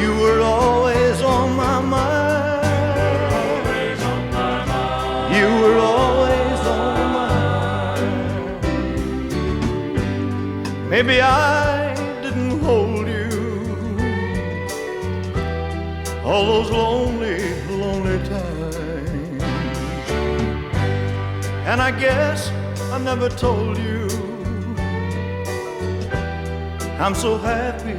You were always on my mind. You were always on my mind. Maybe I didn't hold you all those lonely, lonely times. And I guess I never told you I'm so happy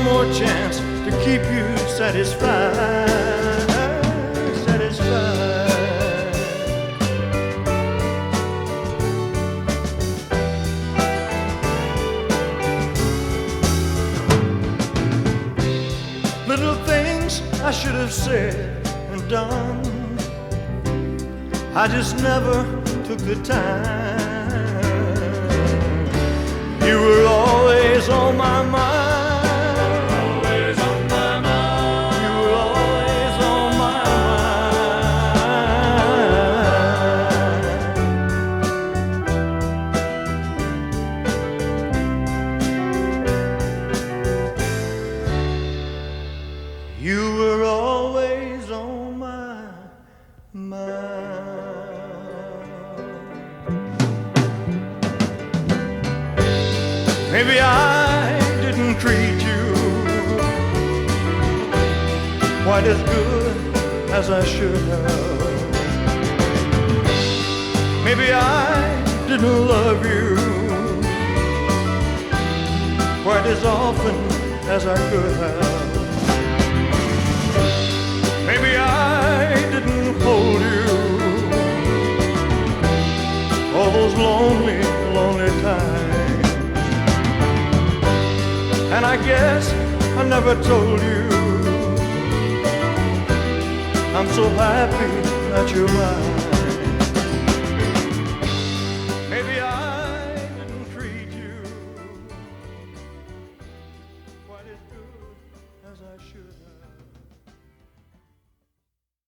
one more chance to keep you satisfied. Satisfied. Little things I should have said and done. I just never took the time. You were always Maybe I didn't treat you quite as good as I should have. Maybe I didn't love you quite as often as I could have. Maybe I didn't hold you all those lonely, lonely times. And I guess I never told you I'm so happy that you're mine.